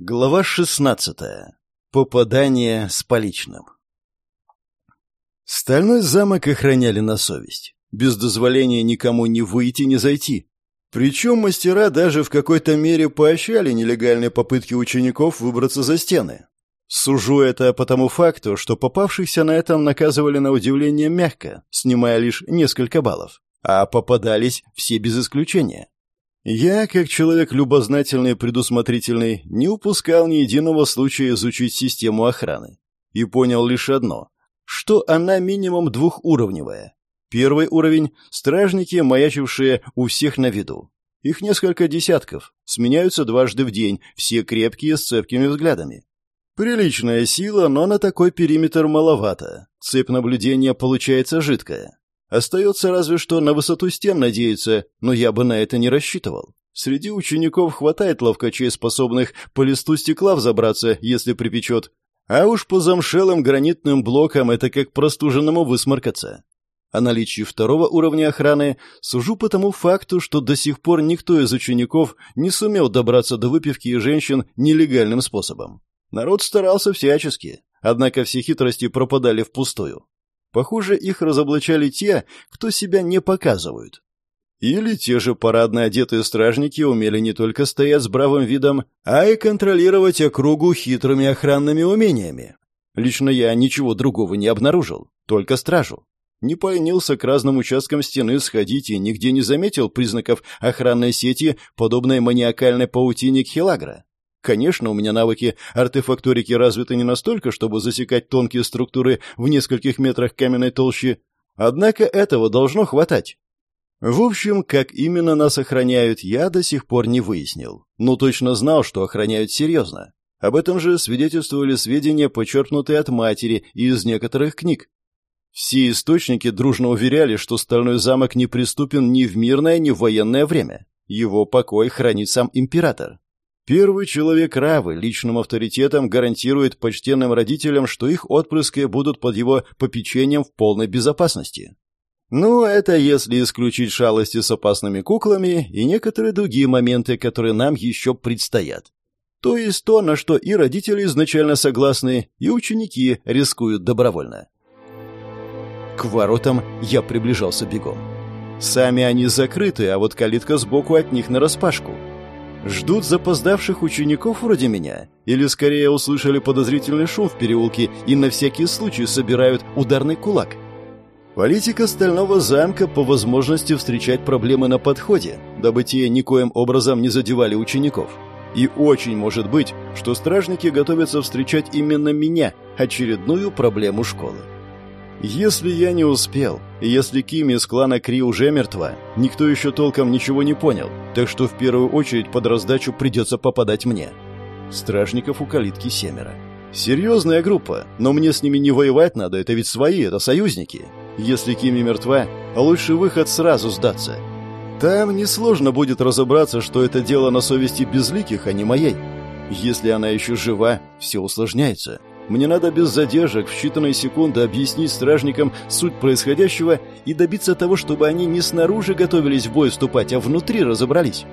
Глава 16. Попадание с поличным. Стальной замок охраняли на совесть. Без дозволения никому не выйти, не зайти. Причем мастера даже в какой-то мере поощряли нелегальные попытки учеников выбраться за стены. Сужу это по тому факту, что попавшихся на этом наказывали на удивление мягко, снимая лишь несколько баллов, а попадались все без исключения. Я, как человек любознательный и предусмотрительный, не упускал ни единого случая изучить систему охраны. И понял лишь одно, что она минимум двухуровневая. Первый уровень – стражники, маячившие у всех на виду. Их несколько десятков, сменяются дважды в день, все крепкие, с цепкими взглядами. Приличная сила, но на такой периметр маловато. Цепь наблюдения получается жидкая. Остается разве что на высоту стен надеяться, но я бы на это не рассчитывал. Среди учеников хватает ловкачей, способных по листу стекла взобраться, если припечет. А уж по замшелым гранитным блокам это как простуженному высморкаться. О наличии второго уровня охраны сужу по тому факту, что до сих пор никто из учеников не сумел добраться до выпивки и женщин нелегальным способом. Народ старался всячески, однако все хитрости пропадали впустую. Похоже, их разоблачали те, кто себя не показывают. Или те же парадно одетые стражники умели не только стоять с бравым видом, а и контролировать округу хитрыми охранными умениями. Лично я ничего другого не обнаружил, только стражу. Не поленился к разным участкам стены сходить и нигде не заметил признаков охранной сети, подобной маниакальной паутине Хилагра. Конечно, у меня навыки артефакторики развиты не настолько, чтобы засекать тонкие структуры в нескольких метрах каменной толщи, однако этого должно хватать. В общем, как именно нас охраняют, я до сих пор не выяснил, но точно знал, что охраняют серьезно. Об этом же свидетельствовали сведения, почерпнутые от матери и из некоторых книг. Все источники дружно уверяли, что Стальной замок неприступен ни в мирное, ни в военное время. Его покой хранит сам император. Первый человек Равы личным авторитетом гарантирует почтенным родителям, что их отпрыски будут под его попечением в полной безопасности. Ну, это если исключить шалости с опасными куклами и некоторые другие моменты, которые нам еще предстоят. То есть то, на что и родители изначально согласны, и ученики рискуют добровольно. К воротам я приближался бегом. Сами они закрыты, а вот калитка сбоку от них нараспашку. Ждут запоздавших учеников вроде меня? Или скорее услышали подозрительный шум в переулке и на всякий случай собирают ударный кулак? Политика Стального замка по возможности встречать проблемы на подходе, дабы те никоим образом не задевали учеников. И очень может быть, что стражники готовятся встречать именно меня, очередную проблему школы. Если я не успел, если Кими из клана Кри уже мертва, никто еще толком ничего не понял, так что в первую очередь под раздачу придется попадать мне. Стражников у калитки семеро. Серьезная группа, но мне с ними не воевать надо, это ведь свои, это союзники. Если Кими мертва, лучше выход сразу сдаться. Там несложно будет разобраться, что это дело на совести безликих, а не моей. Если она еще жива, все усложняется. Мне надо без задержек в считанные секунды объяснить стражникам суть происходящего и добиться того, чтобы они не снаружи готовились в бой вступать, а внутри разобрались.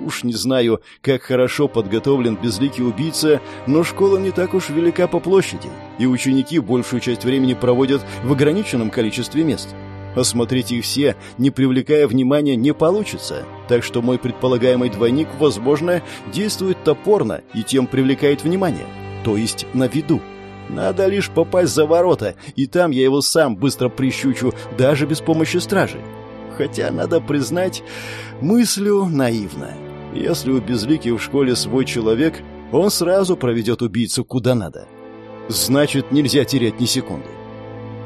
Уж не знаю, как хорошо подготовлен безликий убийца, но школа не так уж велика по площади, и ученики большую часть времени проводят в ограниченном количестве мест. Осмотреть их все, не привлекая внимания, не получится, так что мой предполагаемый двойник, возможно, действует топорно и тем привлекает внимание, то есть на виду. Надо лишь попасть за ворота, и там я его сам быстро прищучу, даже без помощи стражи. Хотя, надо признать, мыслю наивно. Если у Безлики в школе свой человек, он сразу проведет убийцу куда надо. Значит, нельзя терять ни секунды.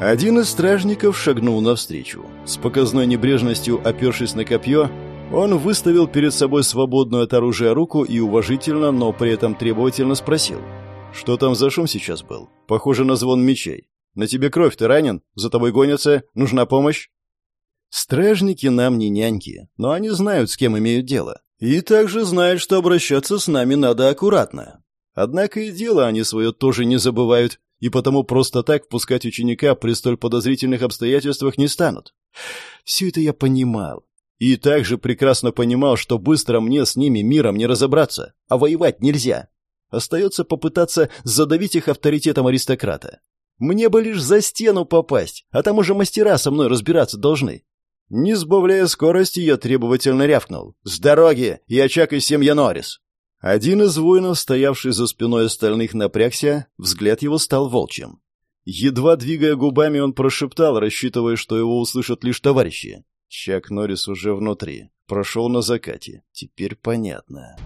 Один из стражников шагнул навстречу. С показной небрежностью, опершись на копье, он выставил перед собой свободную от оружия руку и уважительно, но при этом требовательно спросил — что там за шум сейчас был? Похоже на звон мечей. На тебе кровь, ты ранен? За тобой гонятся? Нужна помощь? Стражники нам не няньки, но они знают, с кем имеют дело. И также знают, что обращаться с нами надо аккуратно. Однако и дело они свое тоже не забывают, и потому просто так впускать ученика при столь подозрительных обстоятельствах не станут. Все это я понимал. И также прекрасно понимал, что быстро мне с ними миром не разобраться, а воевать нельзя. Остается попытаться задавить их авторитетом аристократа. Мне бы лишь за стену попасть, а там уже мастера со мной разбираться должны. Не сбавляя скорости, я требовательно рявкнул. «С дороги! Я Чак из семья Норрис!» Один из воинов, стоявший за спиной остальных, напрягся, взгляд его стал волчьим. Едва двигая губами, он прошептал, рассчитывая, что его услышат лишь товарищи. Чак Норрис уже внутри. Прошел на закате. Теперь понятно.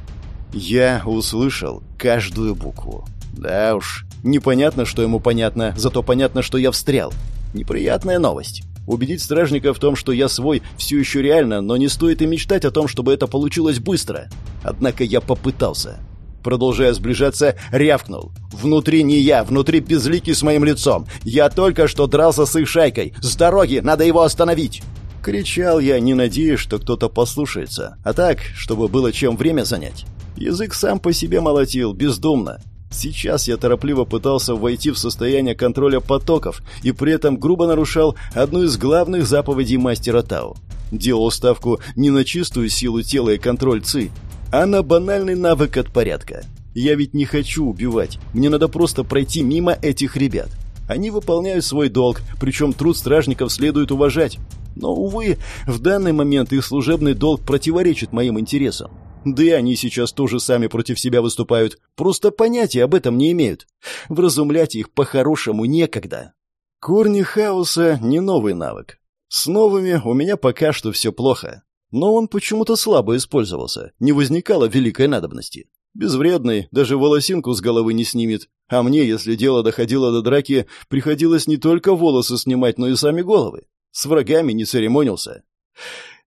Я услышал каждую букву. Да уж, непонятно, что ему понятно, зато понятно, что я встрял. Неприятная новость. Убедить стражника в том, что я свой, все еще реально, но не стоит и мечтать о том, чтобы это получилось быстро. Однако я попытался. Продолжая сближаться, рявкнул. «Внутри не я, внутри безликий с моим лицом. Я только что дрался с их шайкой. С дороги, надо его остановить!» Кричал я, не надеясь, что кто-то послушается, а так, чтобы было чем время занять. Язык сам по себе молотил, бездумно. Сейчас я торопливо пытался войти в состояние контроля потоков и при этом грубо нарушал одну из главных заповедей мастера Тау. Делал ставку не на чистую силу тела и контроль ЦИ, а на банальный навык от порядка. Я ведь не хочу убивать, мне надо просто пройти мимо этих ребят. Они выполняют свой долг, причем труд стражников следует уважать. Но, увы, в данный момент их служебный долг противоречит моим интересам. Да и они сейчас тоже сами против себя выступают. Просто понятия об этом не имеют. Вразумлять их по-хорошему некогда. Корни хаоса — не новый навык. С новыми у меня пока что все плохо. Но он почему-то слабо использовался. Не возникало великой надобности. Безвредный, даже волосинку с головы не снимет. А мне, если дело доходило до драки, приходилось не только волосы снимать, но и сами головы. С врагами не церемонился.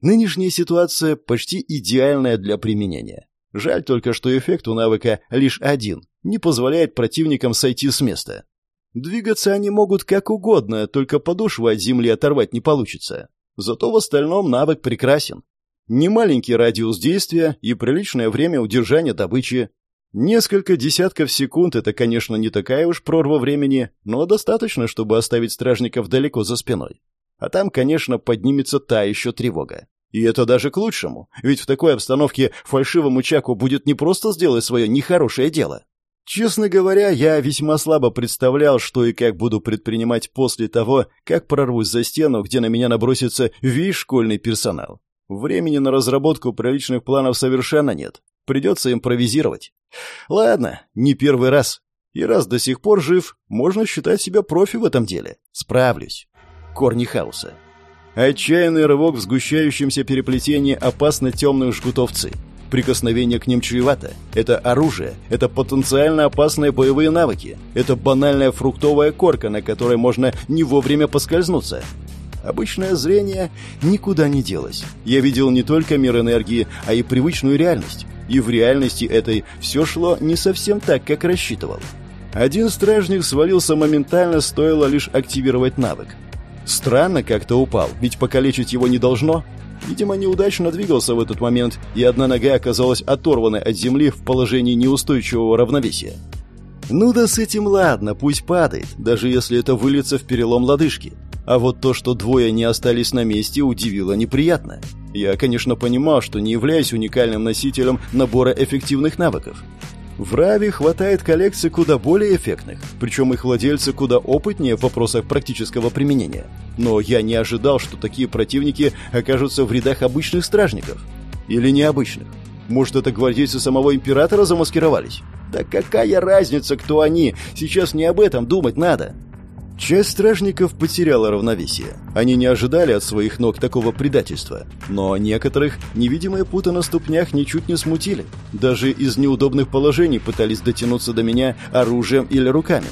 Нынешняя ситуация почти идеальная для применения. Жаль только, что эффект у навыка лишь один, не позволяет противникам сойти с места. Двигаться они могут как угодно, только подошву от земли оторвать не получится. Зато в остальном навык прекрасен. Немаленький радиус действия и приличное время удержания добычи. Несколько десятков секунд — это, конечно, не такая уж прорва времени, но достаточно, чтобы оставить стражников далеко за спиной. А там, конечно, поднимется та еще тревога. И это даже к лучшему, ведь в такой обстановке фальшивому Чаку будет не просто сделать свое нехорошее дело. Честно говоря, я весьма слабо представлял, что и как буду предпринимать после того, как прорвусь за стену, где на меня набросится весь школьный персонал. Времени на разработку приличных планов совершенно нет. Придется импровизировать. Ладно, не первый раз. И раз до сих пор жив, можно считать себя профи в этом деле. Справлюсь корни хаоса. Отчаянный рывок в сгущающемся переплетении опасно темных жгутов. Прикосновение к ним чревато. Это оружие, это потенциально опасные боевые навыки, это банальная фруктовая корка, на которой можно не вовремя поскользнуться. Обычное зрение никуда не делось. Я видел не только мир энергии, а и привычную реальность. И в реальности этой все шло не совсем так, как рассчитывал. Один стражник свалился моментально, стоило лишь активировать навык. Странно как-то упал, ведь покалечить его не должно. Видимо, неудачно двигался в этот момент, и одна нога оказалась оторванной от земли в положении неустойчивого равновесия. Ну да с этим ладно, пусть падает, даже если это выльется в перелом лодыжки. А вот то, что двое не остались на месте, удивило неприятно. Я, конечно, понимал, что не являюсь уникальным носителем набора эффективных навыков. В Раве хватает коллекций куда более эффектных, причем их владельцы куда опытнее в вопросах практического применения. Но я не ожидал, что такие противники окажутся в рядах обычных стражников. Или необычных. Может, это гвардейцы самого императора замаскировались? Да какая разница, кто они? Сейчас не об этом думать надо. Часть стражников потеряла равновесие. Они не ожидали от своих ног такого предательства. Но некоторых невидимые путы на ступнях ничуть не смутили. Даже из неудобных положений пытались дотянуться до меня оружием или руками.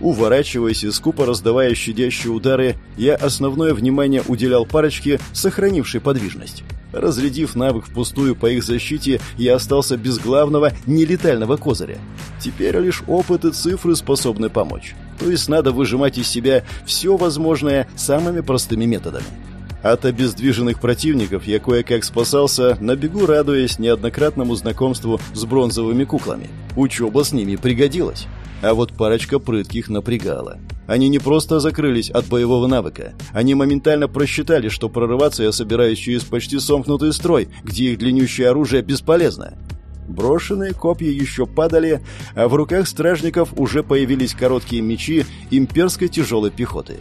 Уворачиваясь и скупо раздавая щадящие удары, я основное внимание уделял парочке, сохранившей подвижность. Разрядив навык впустую по их защите, я остался без главного нелетального козыря. Теперь лишь опыт и цифры способны помочь. То есть надо выжимать из себя все возможное самыми простыми методами. От обездвиженных противников я кое-как спасался, на бегу радуясь неоднократному знакомству с бронзовыми куклами. Учеба с ними пригодилась. А вот парочка прытких напрягала. Они не просто закрылись от боевого навыка. Они моментально просчитали, что прорываться я собираюсь через почти сомкнутый строй, где их длиннющее оружие бесполезно. Брошенные копья еще падали, а в руках стражников уже появились короткие мечи имперской тяжелой пехоты.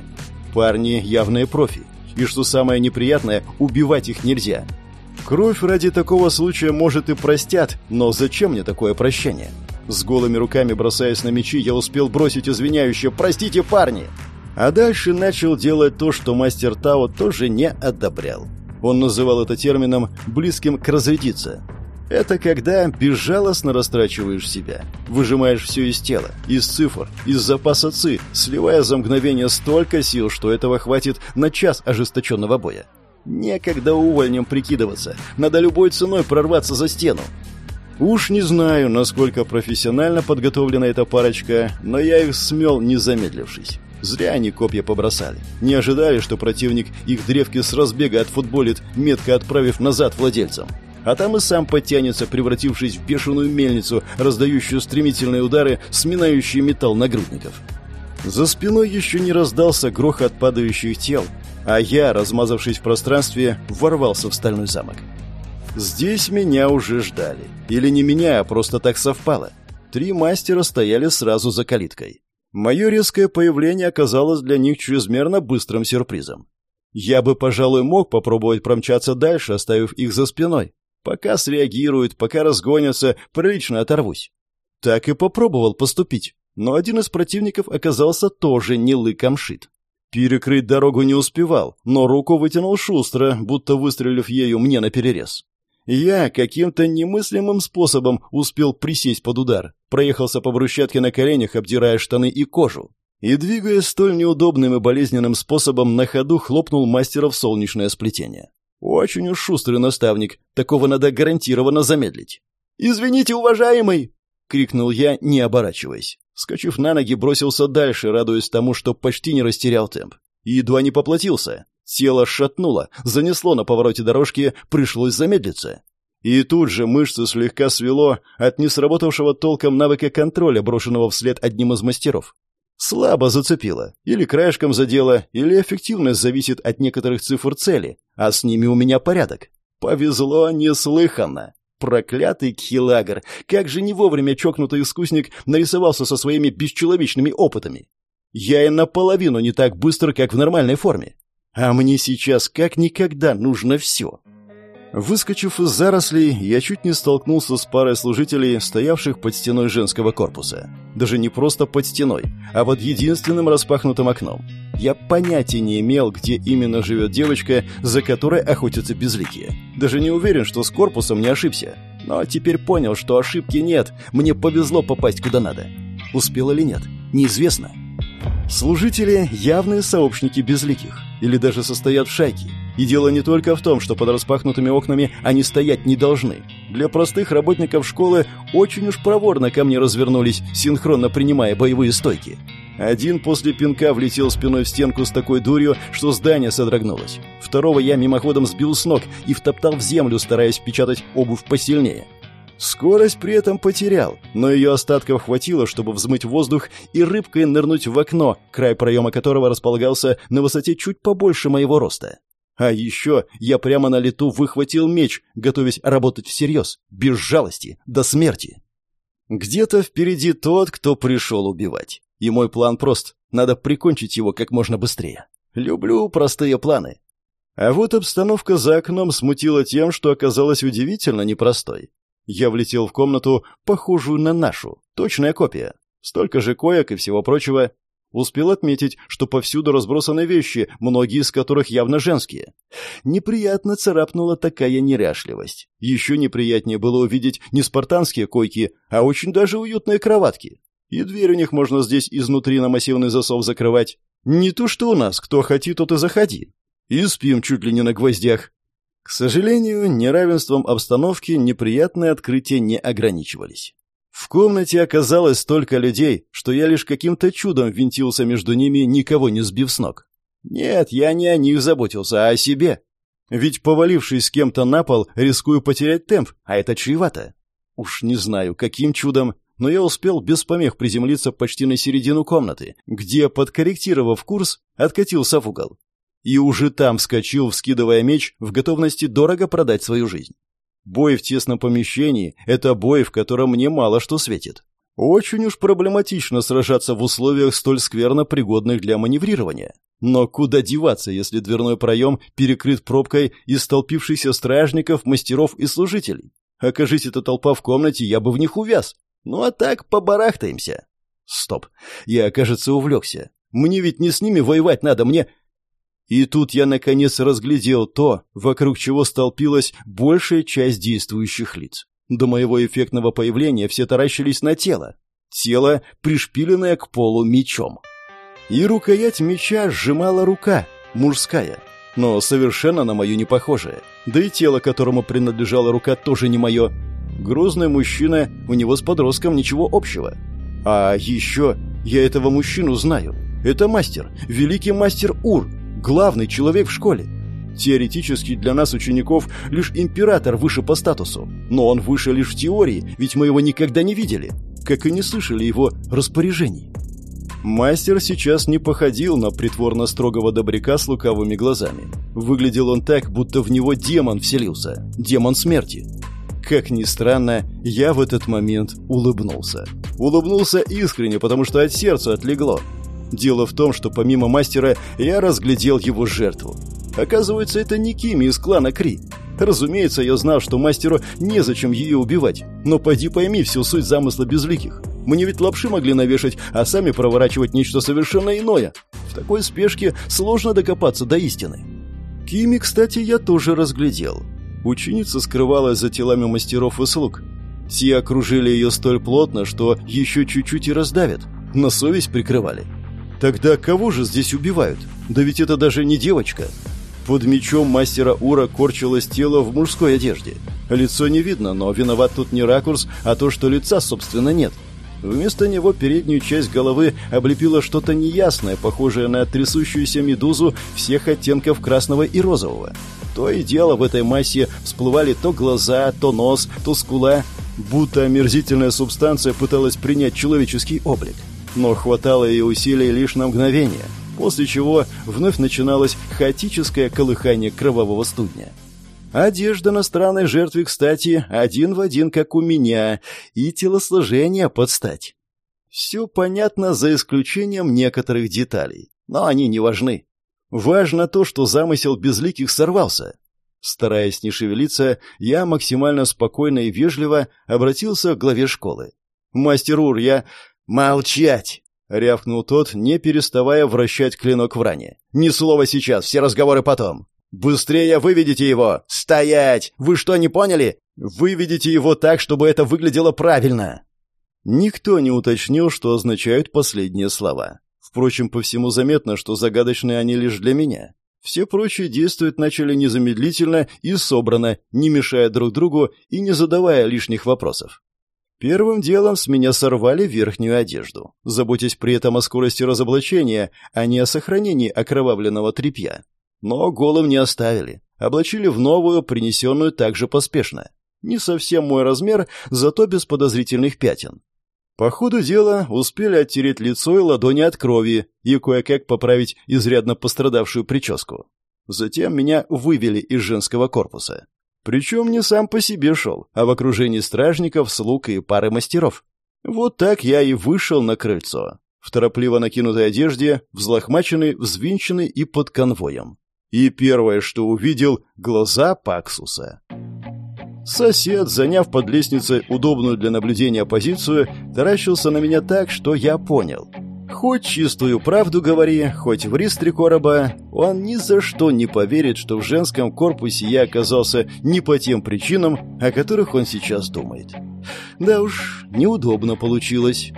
Парни явные профи. И что самое неприятное, убивать их нельзя. Кровь ради такого случая, может, и простят, но зачем мне такое прощение? С голыми руками бросаясь на мечи, я успел бросить извиняющее «Простите, парни!» А дальше начал делать то, что мастер Тао тоже не одобрял. Он называл это термином «близким к разрядиться». Это когда безжалостно растрачиваешь себя, выжимаешь все из тела, из цифр, из запаса ЦИ, сливая за мгновение столько сил, что этого хватит на час ожесточенного боя. Некогда увольнем прикидываться, надо любой ценой прорваться за стену. Уж не знаю, насколько профессионально подготовлена эта парочка, но я их смел, не замедлившись. Зря они копья побросали. Не ожидали, что противник их древки с разбега отфутболит, метко отправив назад владельцам. А там и сам подтянется, превратившись в бешеную мельницу, раздающую стремительные удары, сминающие металл нагрудников. За спиной еще не раздался грохот падающих тел, а я, размазавшись в пространстве, ворвался в стальной замок. Здесь меня уже ждали. Или не меня, а просто так совпало. Три мастера стояли сразу за калиткой. Мое резкое появление оказалось для них чрезмерно быстрым сюрпризом. Я бы, пожалуй, мог попробовать промчаться дальше, оставив их за спиной. Пока среагируют, пока разгонятся, прилично оторвусь. Так и попробовал поступить. Но один из противников оказался тоже не лыком шит. Перекрыть дорогу не успевал, но руку вытянул шустро, будто выстрелив ею мне на перерез. Я каким-то немыслимым способом успел присесть под удар, проехался по брусчатке на коленях, обдирая штаны и кожу. И, двигаясь столь неудобным и болезненным способом, на ходу хлопнул мастера в солнечное сплетение. Очень уж шустрый наставник, такого надо гарантированно замедлить. «Извините, уважаемый!» — крикнул я, не оборачиваясь. Скочив на ноги, бросился дальше, радуясь тому, что почти не растерял темп. И едва не поплатился. Тело шатнуло, занесло на повороте дорожки, пришлось замедлиться. И тут же мышцы слегка свело от несработавшего толком навыка контроля, брошенного вслед одним из мастеров. Слабо зацепило, или краешком задело, или эффективность зависит от некоторых цифр цели, а с ними у меня порядок. Повезло неслыханно. Проклятый Кхилагер! Как же не вовремя чокнутый искусник нарисовался со своими бесчеловечными опытами. Я и наполовину не так быстро, как в нормальной форме. А мне сейчас как никогда нужно все. Выскочив из зарослей, я чуть не столкнулся с парой служителей, стоявших под стеной женского корпуса. Даже не просто под стеной, а под единственным распахнутым окном. Я понятия не имел, где именно живет девочка, за которой охотятся безликие. Даже не уверен, что с корпусом не ошибся. Но теперь понял, что ошибки нет, мне повезло попасть куда надо. Успел или нет, неизвестно. Служители – явные сообщники безликих, или даже состоят в шайке. И дело не только в том, что под распахнутыми окнами они стоять не должны. Для простых работников школы очень уж проворно ко мне развернулись, синхронно принимая боевые стойки. Один после пинка влетел спиной в стенку с такой дурью, что здание содрогнулось. Второго я мимоходом сбил с ног и втоптал в землю, стараясь впечатать обувь посильнее. Скорость при этом потерял, но ее остатков хватило, чтобы взмыть воздух и рыбкой нырнуть в окно, край проема которого располагался на высоте чуть побольше моего роста. А еще я прямо на лету выхватил меч, готовясь работать всерьез, без жалости, до смерти. Где-то впереди тот, кто пришел убивать. И мой план прост. Надо прикончить его как можно быстрее. Люблю простые планы. А вот обстановка за окном смутила тем, что оказалась удивительно непростой. Я влетел в комнату, похожую на нашу, точная копия. Столько же коек и всего прочего. Успел отметить, что повсюду разбросаны вещи, многие из которых явно женские. Неприятно царапнула такая неряшливость. Еще неприятнее было увидеть не спартанские койки, а очень даже уютные кроватки. И дверь у них можно здесь изнутри на массивный засов закрывать. Не то что у нас, кто хотит, тот и заходи. И спим чуть ли не на гвоздях. К сожалению, неравенством обстановки неприятные открытия не ограничивались. В комнате оказалось столько людей, что я лишь каким-то чудом винтился между ними, никого не сбив с ног. Нет, я не о них заботился, а о себе. Ведь, повалившись с кем-то на пол, рискую потерять темп, а это чревато. Уж не знаю, каким чудом, но я успел без помех приземлиться почти на середину комнаты, где, подкорректировав курс, откатился в угол и уже там вскочил, вскидывая меч, в готовности дорого продать свою жизнь. Бой в тесном помещении – это бой, в котором мне мало что светит. Очень уж проблематично сражаться в условиях столь скверно пригодных для маневрирования. Но куда деваться, если дверной проем перекрыт пробкой из столпившихся стражников, мастеров и служителей? Окажись эта толпа в комнате, я бы в них увяз. Ну а так побарахтаемся. Стоп. Я, кажется, увлекся. Мне ведь не с ними воевать надо, мне... И тут я наконец разглядел то, вокруг чего столпилась большая часть действующих лиц. До моего эффектного появления все таращились на тело. Тело, пришпиленное к полу мечом. И рукоять меча сжимала рука, мужская, но совершенно на мою не похожая. Да и тело, которому принадлежала рука, тоже не мое. Грозный мужчина, у него с подростком ничего общего. А еще я этого мужчину знаю. Это мастер, великий мастер Ур, главный человек в школе. Теоретически для нас, учеников, лишь император выше по статусу. Но он выше лишь в теории, ведь мы его никогда не видели, как и не слышали его распоряжений. Мастер сейчас не походил на притворно строгого добряка с лукавыми глазами. Выглядел он так, будто в него демон вселился. Демон смерти. Как ни странно, я в этот момент улыбнулся. Улыбнулся искренне, потому что от сердца отлегло. Дело в том, что помимо мастера я разглядел его жертву. Оказывается, это не Кими из клана Кри. Разумеется, я знал, что мастеру незачем ее убивать, но поди пойми всю суть замысла безликих. Мне ведь лапши могли навешать, а сами проворачивать нечто совершенно иное. В такой спешке сложно докопаться до истины. Кими, кстати, я тоже разглядел. Ученица скрывалась за телами мастеров и слуг. Те окружили ее столь плотно, что еще чуть-чуть и раздавят. На совесть прикрывали. Тогда кого же здесь убивают? Да ведь это даже не девочка. Под мечом мастера Ура корчилось тело в мужской одежде. Лицо не видно, но виноват тут не ракурс, а то, что лица, собственно, нет. Вместо него переднюю часть головы облепило что-то неясное, похожее на трясущуюся медузу всех оттенков красного и розового. То и дело в этой массе всплывали то глаза, то нос, то скула, будто омерзительная субстанция пыталась принять человеческий облик. Но хватало ее усилий лишь на мгновение, после чего вновь начиналось хаотическое колыхание кровавого студня. Одежда на странной жертве, кстати, один в один, как у меня, и телосложение под стать. Все понятно за исключением некоторых деталей, но они не важны. Важно то, что замысел безликих сорвался. Стараясь не шевелиться, я максимально спокойно и вежливо обратился к главе школы. «Мастер Ур, я...» «Молчать!» — рявкнул тот, не переставая вращать клинок в ране. «Ни слова сейчас, все разговоры потом!» «Быстрее выведите его! Стоять! Вы что, не поняли? Выведите его так, чтобы это выглядело правильно!» Никто не уточнил, что означают последние слова. Впрочем, по всему заметно, что загадочные они лишь для меня. Все прочие действовать начали незамедлительно и собрано, не мешая друг другу и не задавая лишних вопросов. Первым делом с меня сорвали верхнюю одежду, заботясь при этом о скорости разоблачения, а не о сохранении окровавленного тряпья. Но голым не оставили. Облачили в новую, принесенную также поспешно. Не совсем мой размер, зато без подозрительных пятен. По ходу дела успели оттереть лицо и ладони от крови и кое-как поправить изрядно пострадавшую прическу. Затем меня вывели из женского корпуса. Причем не сам по себе шел, а в окружении стражников, слуг и пары мастеров. Вот так я и вышел на крыльцо. В торопливо накинутой одежде, взлохмаченный, взвинченный и под конвоем. И первое, что увидел, глаза Паксуса. Сосед, заняв под лестницей удобную для наблюдения позицию, таращился на меня так, что я понял. Хоть чистую правду говори, хоть в три короба, он ни за что не поверит, что в женском корпусе я оказался не по тем причинам, о которых он сейчас думает. Да уж, неудобно получилось.